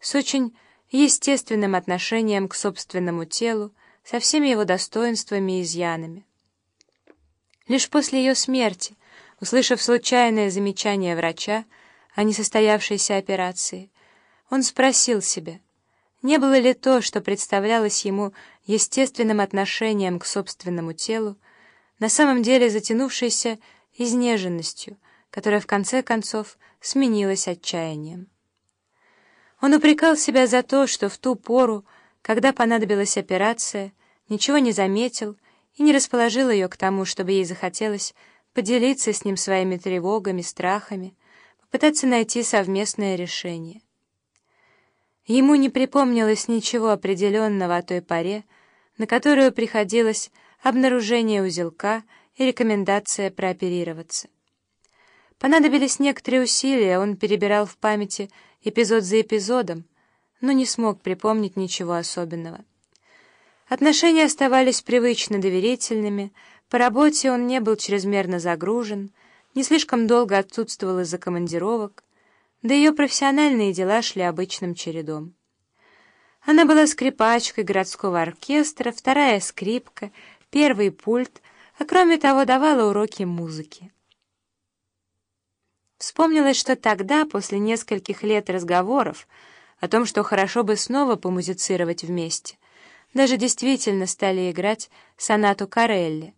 с очень естественным отношением к собственному телу, со всеми его достоинствами и изъянами. Лишь после ее смерти, услышав случайное замечание врача о несостоявшейся операции, он спросил себя, не было ли то, что представлялось ему естественным отношением к собственному телу, на самом деле затянувшейся изнеженностью, которая в конце концов сменилась отчаянием. Он упрекал себя за то, что в ту пору, когда понадобилась операция, ничего не заметил и не расположил ее к тому, чтобы ей захотелось поделиться с ним своими тревогами, страхами, попытаться найти совместное решение. Ему не припомнилось ничего определенного о той поре, на которую приходилось обнаружение узелка и рекомендация прооперироваться. Понадобились некоторые усилия, он перебирал в памяти эпизод за эпизодом, но не смог припомнить ничего особенного. Отношения оставались привычно доверительными, по работе он не был чрезмерно загружен, не слишком долго отсутствовал из-за командировок, да ее профессиональные дела шли обычным чередом. Она была скрипачкой городского оркестра, вторая скрипка, первый пульт, а кроме того давала уроки музыки. Вспомнилось, что тогда, после нескольких лет разговоров о том, что хорошо бы снова помузицировать вместе, даже действительно стали играть сонату Карелли.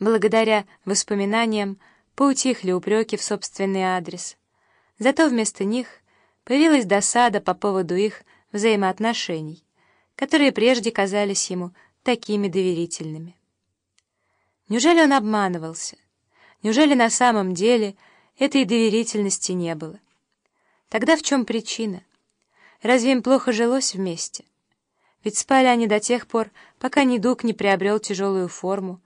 Благодаря воспоминаниям поутихли упреки в собственный адрес. Зато вместо них появилась досада по поводу их взаимоотношений, которые прежде казались ему такими доверительными. Неужели он обманывался? Неужели на самом деле этой доверительности не было? Тогда в чем причина? Разве им плохо жилось вместе? Ведь спали они до тех пор, пока недуг не приобрел тяжелую форму,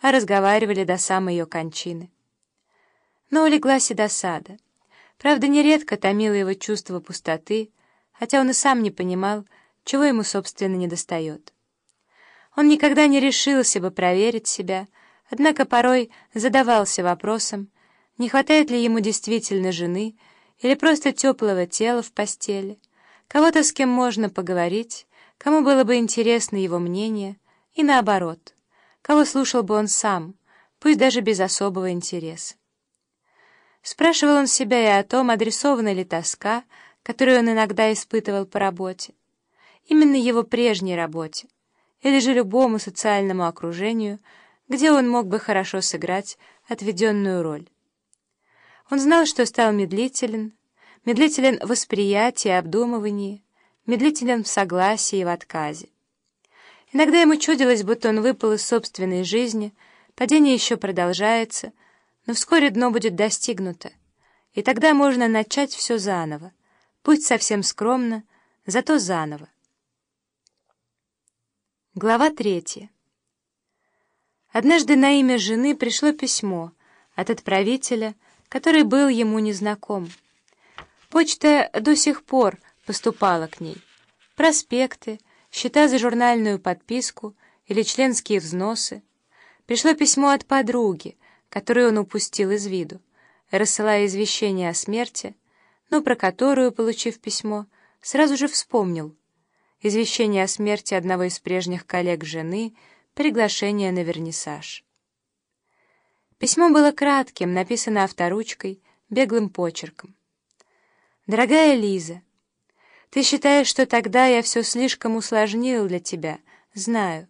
а разговаривали до самой ее кончины. Но улеглась и досада. Правда, нередко томило его чувство пустоты, хотя он и сам не понимал, чего ему, собственно, недостает. Он никогда не решился бы проверить себя, однако порой задавался вопросом, не хватает ли ему действительно жены или просто теплого тела в постели, кого-то, с кем можно поговорить, кому было бы интересно его мнение, и наоборот, кого слушал бы он сам, пусть даже без особого интереса. Спрашивал он себя и о том, адресована ли тоска, которую он иногда испытывал по работе, именно его прежней работе, или же любому социальному окружению, где он мог бы хорошо сыграть отведенную роль. Он знал, что стал медлителен, медлителен в восприятии и обдумывании, медлителен в согласии и в отказе. Иногда ему чудилось, будто он выпал из собственной жизни, падение еще продолжается, но вскоре дно будет достигнуто, и тогда можно начать все заново, пусть совсем скромно, зато заново. Глава третья. Однажды на имя жены пришло письмо от отправителя, который был ему незнаком. Почта до сих пор поступала к ней. Проспекты, счета за журнальную подписку или членские взносы. Пришло письмо от подруги, которую он упустил из виду, рассылая извещение о смерти, но про которую, получив письмо, сразу же вспомнил. Извещение о смерти одного из прежних коллег жены, приглашение на вернисаж. Письмо было кратким, написано авторучкой, беглым почерком. «Дорогая Лиза, ты считаешь, что тогда я все слишком усложнил для тебя, знаю.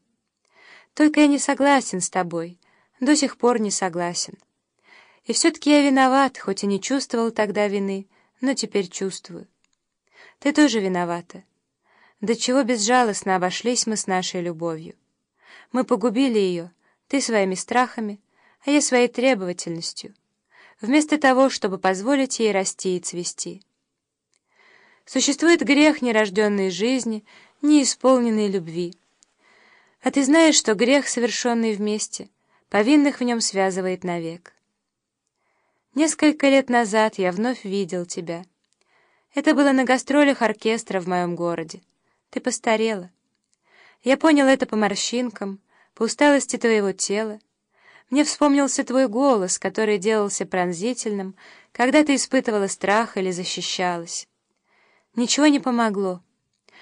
Только я не согласен с тобой, до сих пор не согласен. И все-таки я виноват, хоть и не чувствовал тогда вины, но теперь чувствую. Ты тоже виновата. До чего безжалостно обошлись мы с нашей любовью. Мы погубили ее, ты своими страхами, а я своей требовательностью, вместо того, чтобы позволить ей расти и цвести. Существует грех нерожденной жизни, неисполненной любви. А ты знаешь, что грех, совершенный вместе, повинных в нем связывает навек. Несколько лет назад я вновь видел тебя. Это было на гастролях оркестра в моем городе. Ты постарела. Я понял это по морщинкам, по усталости твоего тела. Мне вспомнился твой голос, который делался пронзительным, когда ты испытывала страх или защищалась. Ничего не помогло.